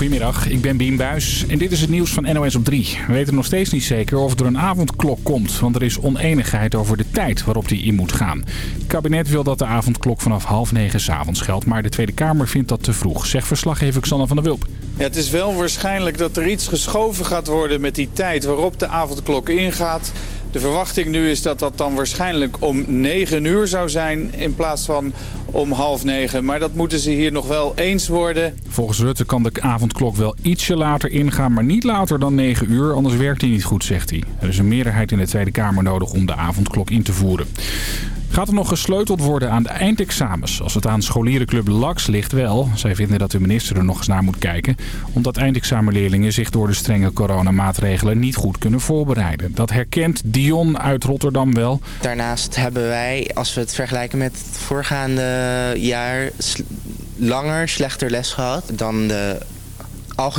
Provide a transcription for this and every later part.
Goedemiddag, ik ben Bien Buis en dit is het nieuws van NOS op 3. We weten nog steeds niet zeker of er een avondklok komt, want er is oneenigheid over de tijd waarop die in moet gaan. Het kabinet wil dat de avondklok vanaf half negen s'avonds geldt, maar de Tweede Kamer vindt dat te vroeg, zegt verslaggever Xander van der Wulp. Ja, het is wel waarschijnlijk dat er iets geschoven gaat worden met die tijd waarop de avondklok ingaat. De verwachting nu is dat dat dan waarschijnlijk om 9 uur zou zijn in plaats van om half negen. Maar dat moeten ze hier nog wel eens worden. Volgens Rutte kan de avondklok wel ietsje later ingaan, maar niet later dan 9 uur. Anders werkt hij niet goed, zegt hij. Er is een meerderheid in de Tweede Kamer nodig om de avondklok in te voeren. Gaat er nog gesleuteld worden aan de eindexamens? Als het aan scholierenclub LAX ligt wel. Zij vinden dat de minister er nog eens naar moet kijken. Omdat eindexamenleerlingen zich door de strenge coronamaatregelen niet goed kunnen voorbereiden. Dat herkent Dion uit Rotterdam wel. Daarnaast hebben wij, als we het vergelijken met het voorgaande jaar... langer slechter les gehad dan de al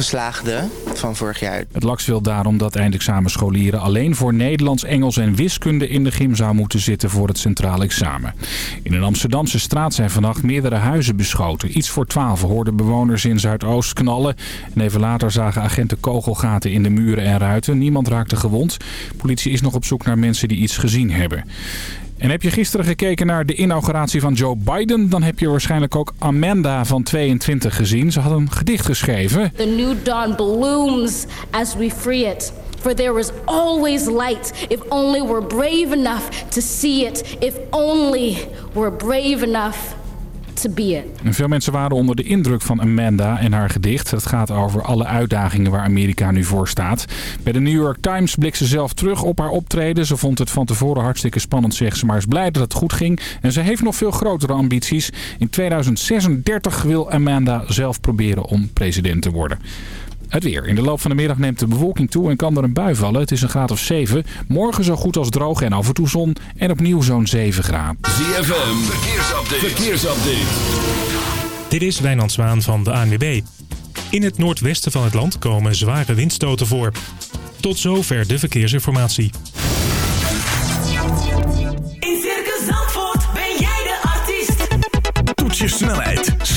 van vorig jaar. Het LAX wil daarom dat eindexamenscholieren alleen voor Nederlands, Engels en wiskunde in de gymzaal moeten zitten voor het centraal examen. In een Amsterdamse straat zijn vannacht meerdere huizen beschoten. Iets voor twaalf hoorden bewoners in Zuidoost knallen. En even later zagen agenten kogelgaten in de muren en ruiten. Niemand raakte gewond. Politie is nog op zoek naar mensen die iets gezien hebben. En heb je gisteren gekeken naar de inauguratie van Joe Biden... dan heb je waarschijnlijk ook Amanda van 22 gezien. Ze had een gedicht geschreven. The new dawn blooms as we free it. For there is always light if only we're brave enough to see it. If only we're brave enough en veel mensen waren onder de indruk van Amanda en haar gedicht. Het gaat over alle uitdagingen waar Amerika nu voor staat. Bij de New York Times blikt ze zelf terug op haar optreden. Ze vond het van tevoren hartstikke spannend, zegt ze, maar is blij dat het goed ging. En ze heeft nog veel grotere ambities. In 2036 wil Amanda zelf proberen om president te worden. Het weer. In de loop van de middag neemt de bewolking toe en kan er een bui vallen. Het is een graad of 7. Morgen zo goed als droog en af en toe zon. En opnieuw zo'n 7 graden. ZFM. Verkeersupdate. Verkeersupdate. Dit is Wijnand Zwaan van de ANWB. In het noordwesten van het land komen zware windstoten voor. Tot zover de verkeersinformatie. In Circus Zandvoort ben jij de artiest. Toets je snelheid,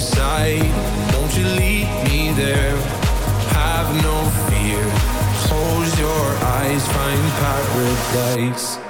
side. Won't you lead me there. Have no fear. Close your eyes Find paradise.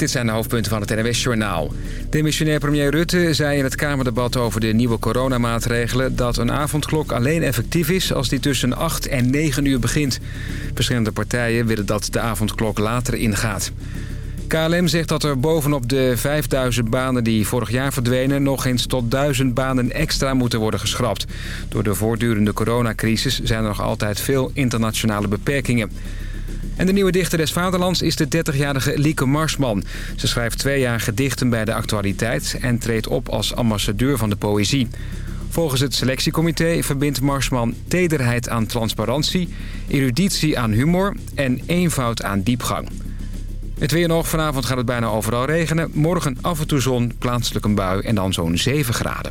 dit zijn de hoofdpunten van het NWS-journaal. Demissionair premier Rutte zei in het Kamerdebat over de nieuwe coronamaatregelen... dat een avondklok alleen effectief is als die tussen 8 en 9 uur begint. Verschillende partijen willen dat de avondklok later ingaat. KLM zegt dat er bovenop de 5000 banen die vorig jaar verdwenen... nog eens tot 1000 banen extra moeten worden geschrapt. Door de voortdurende coronacrisis zijn er nog altijd veel internationale beperkingen. En de nieuwe dichter des Vaderlands is de 30-jarige Lieke Marsman. Ze schrijft twee jaar gedichten bij de actualiteit... en treedt op als ambassadeur van de poëzie. Volgens het selectiecomité verbindt Marsman tederheid aan transparantie... eruditie aan humor en eenvoud aan diepgang. Het weer nog. Vanavond gaat het bijna overal regenen. Morgen af en toe zon, plaatselijk een bui en dan zo'n 7 graden.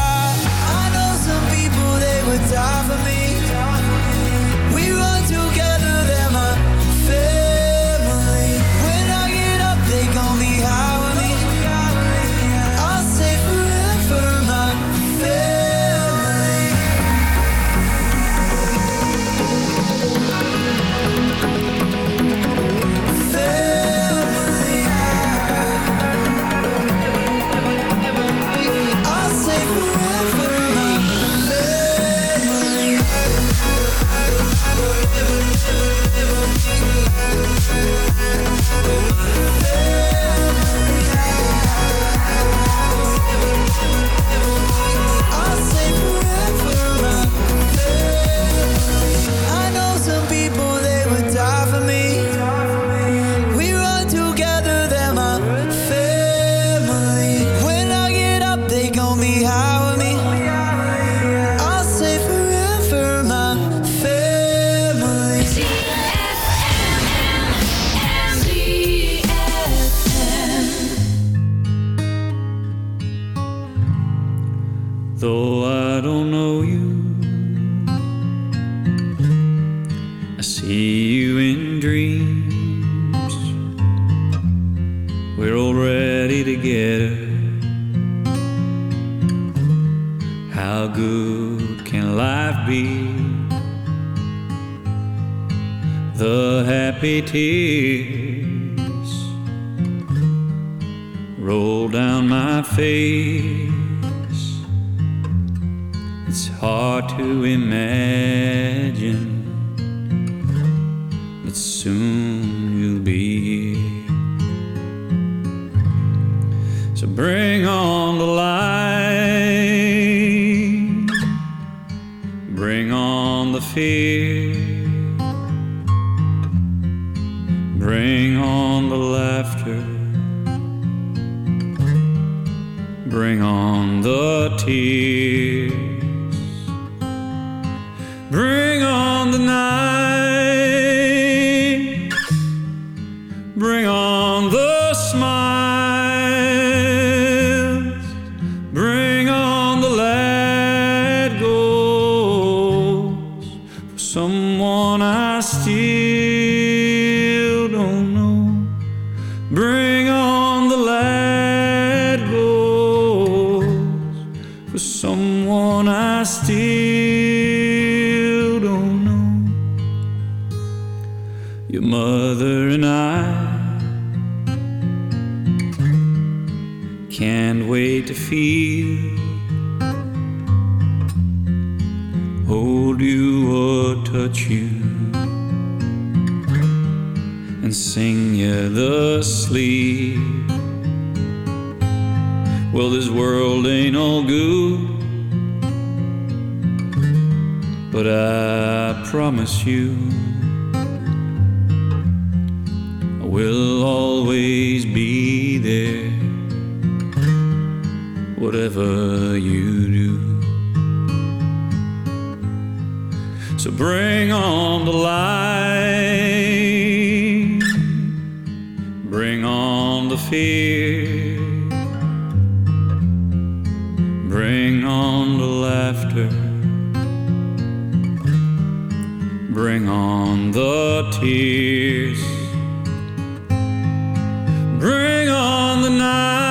Bring on the fear. Bring on the laughter. Bring on the tears. Bring on the night. promise you I will always be there, whatever you do. So bring on the light. Bring on the nights,